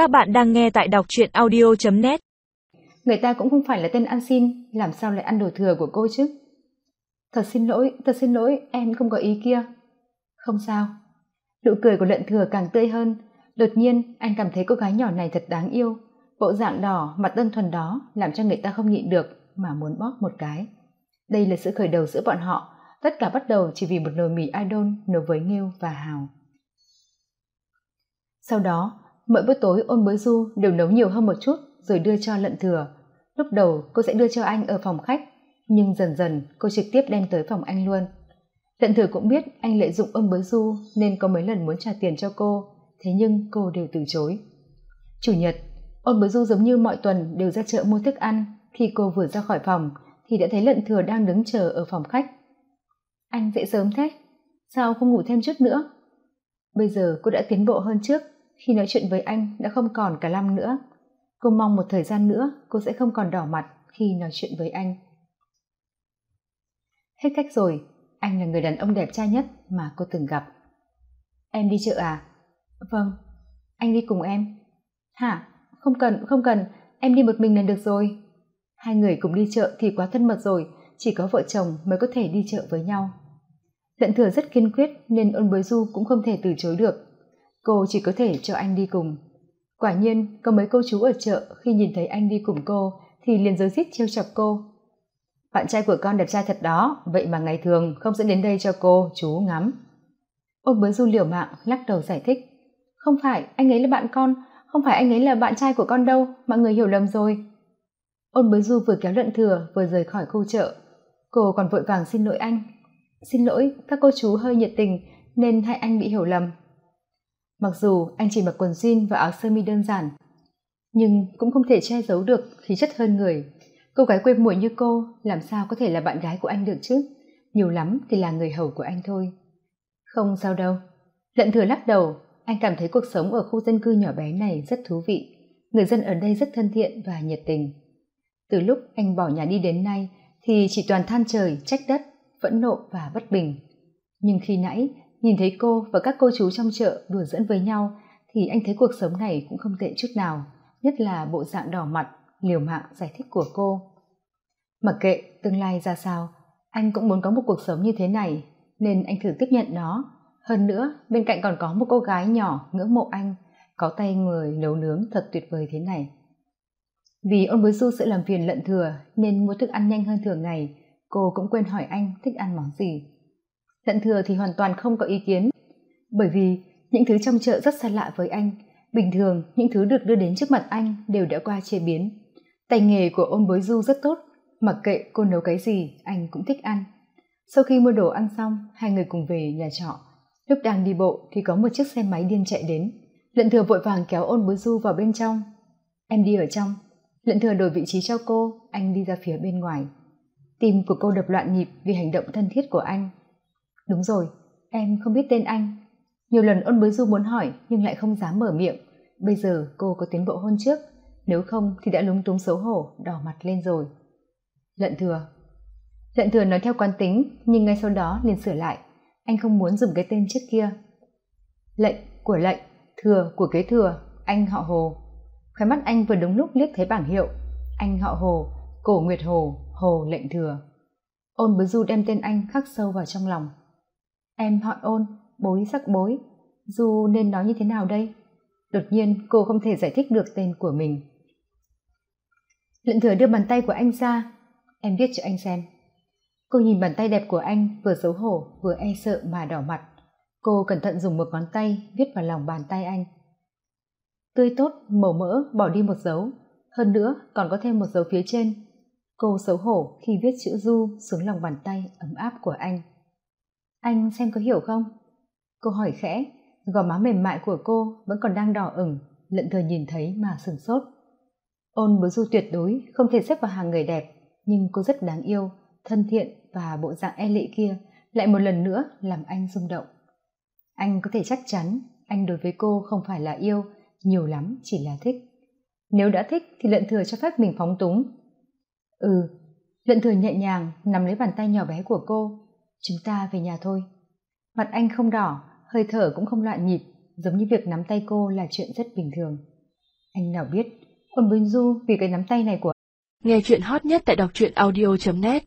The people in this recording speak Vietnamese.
Các bạn đang nghe tại đọc truyện audio.net Người ta cũng không phải là tên ăn xin, làm sao lại ăn đồ thừa của cô chứ? Thật xin lỗi, thật xin lỗi, em không có ý kia. Không sao. Nụ cười của lợn thừa càng tươi hơn. Đột nhiên, anh cảm thấy cô gái nhỏ này thật đáng yêu. Bộ dạng đỏ, mặt đơn thuần đó làm cho người ta không nhịn được mà muốn bóp một cái. Đây là sự khởi đầu giữa bọn họ, tất cả bắt đầu chỉ vì một nồi mì idol nấu với Nghiêu và Hào. Sau đó, mỗi bữa tối, ôn bới du đều nấu nhiều hơn một chút rồi đưa cho lận thừa. Lúc đầu, cô sẽ đưa cho anh ở phòng khách, nhưng dần dần, cô trực tiếp đem tới phòng anh luôn. Lận thừa cũng biết anh lợi dụng ôn bới du nên có mấy lần muốn trả tiền cho cô, thế nhưng cô đều từ chối. Chủ nhật, ôn bới du giống như mọi tuần đều ra chợ mua thức ăn. Khi cô vừa ra khỏi phòng, thì đã thấy lận thừa đang đứng chờ ở phòng khách. Anh dậy sớm thế? Sao không ngủ thêm chút nữa? Bây giờ cô đã tiến bộ hơn trước khi nói chuyện với anh đã không còn cả lâm nữa. Cô mong một thời gian nữa cô sẽ không còn đỏ mặt khi nói chuyện với anh. Hết cách rồi, anh là người đàn ông đẹp trai nhất mà cô từng gặp. Em đi chợ à? Vâng anh đi cùng em. Hả? Không cần không cần, em đi một mình là được rồi. Hai người cùng đi chợ thì quá thân mật rồi, chỉ có vợ chồng mới có thể đi chợ với nhau. Lận thừa rất kiên quyết nên ôn bới du cũng không thể từ chối được cô chỉ có thể cho anh đi cùng. Quả nhiên, có mấy cô chú ở chợ, khi nhìn thấy anh đi cùng cô, thì liền giới xít trêu chọc cô. Bạn trai của con đẹp trai thật đó, vậy mà ngày thường không dẫn đến đây cho cô, chú ngắm. Ôn bới du liều mạng, lắc đầu giải thích. Không phải, anh ấy là bạn con, không phải anh ấy là bạn trai của con đâu, mọi người hiểu lầm rồi. Ôn bới du vừa kéo lận thừa, vừa rời khỏi khu chợ. Cô còn vội vàng xin lỗi anh. Xin lỗi, các cô chú hơi nhiệt tình, nên hai anh bị hiểu lầm mặc dù anh chỉ mặc quần jean và áo sơ mi đơn giản, nhưng cũng không thể che giấu được khí chất hơn người. Cô gái quê muội như cô, làm sao có thể là bạn gái của anh được chứ? Nhiều lắm thì là người hầu của anh thôi. Không sao đâu. Lận thừa lắc đầu, anh cảm thấy cuộc sống ở khu dân cư nhỏ bé này rất thú vị. Người dân ở đây rất thân thiện và nhiệt tình. Từ lúc anh bỏ nhà đi đến nay, thì chỉ toàn than trời, trách đất, phẫn nộ và bất bình. Nhưng khi nãy nhìn thấy cô và các cô chú trong chợ đùa dẫn với nhau, thì anh thấy cuộc sống này cũng không tệ chút nào, nhất là bộ dạng đỏ mặt, liều mạng giải thích của cô. Mặc kệ tương lai ra sao, anh cũng muốn có một cuộc sống như thế này, nên anh thử tiếp nhận nó. Hơn nữa, bên cạnh còn có một cô gái nhỏ ngưỡng mộ anh, có tay người nấu nướng thật tuyệt vời thế này. Vì ông bối du sẽ làm phiền lận thừa, nên mua thức ăn nhanh hơn thường ngày, cô cũng quên hỏi anh thích ăn món gì tận thừa thì hoàn toàn không có ý kiến. Bởi vì, những thứ trong chợ rất xa lạ với anh. Bình thường, những thứ được đưa đến trước mặt anh đều đã qua chế biến. Tay nghề của ôn bối du rất tốt. Mặc kệ cô nấu cái gì, anh cũng thích ăn. Sau khi mua đồ ăn xong, hai người cùng về nhà trọ. Lúc đang đi bộ thì có một chiếc xe máy điên chạy đến. Lận thừa vội vàng kéo ôn bối du vào bên trong. Em đi ở trong. Lận thừa đổi vị trí cho cô, anh đi ra phía bên ngoài. Tim của cô đập loạn nhịp vì hành động thân thiết của anh đúng rồi, em không biết tên anh. Nhiều lần ôn bới du muốn hỏi nhưng lại không dám mở miệng. Bây giờ cô có tiến bộ hơn trước, nếu không thì đã lúng túng xấu hổ, đỏ mặt lên rồi. Lận thừa. Lận thừa nói theo quán tính, nhưng ngay sau đó liền sửa lại. Anh không muốn dùng cái tên trước kia. Lệnh của lệnh, thừa của kế thừa, anh họ hồ. Khóe mắt anh vừa đúng lúc liếc thấy bảng hiệu. Anh họ hồ, cổ nguyệt hồ hồ lệnh thừa. Ôn bứ du đem tên anh khắc sâu vào trong lòng em họ ôn, bối sắc bối. Du nên nói như thế nào đây? Đột nhiên, cô không thể giải thích được tên của mình. Lận thừa đưa bàn tay của anh ra. Em viết cho anh xem. Cô nhìn bàn tay đẹp của anh vừa xấu hổ, vừa e sợ mà đỏ mặt. Cô cẩn thận dùng một ngón tay viết vào lòng bàn tay anh. Tươi tốt, màu mỡ, bỏ đi một dấu. Hơn nữa, còn có thêm một dấu phía trên. Cô xấu hổ khi viết chữ du xuống lòng bàn tay ấm áp của anh anh xem có hiểu không? Cô hỏi khẽ, gò má mềm mại của cô vẫn còn đang đỏ ửng lận thừa nhìn thấy mà sừng sốt. Ôn bứa du tuyệt đối không thể xếp vào hàng người đẹp, nhưng cô rất đáng yêu, thân thiện và bộ dạng e lệ kia lại một lần nữa làm anh rung động. Anh có thể chắc chắn anh đối với cô không phải là yêu, nhiều lắm chỉ là thích. Nếu đã thích thì lận thừa cho phép mình phóng túng. Ừ lận thừa nhẹ nhàng nắm lấy bàn tay nhỏ bé của cô chúng ta về nhà thôi. Mặt anh không đỏ, hơi thở cũng không loạn nhịp, giống như việc nắm tay cô là chuyện rất bình thường. Anh nào biết ôn bình du vì cái nắm tay này của nghe chuyện hot nhất tại đọc truyện audio net.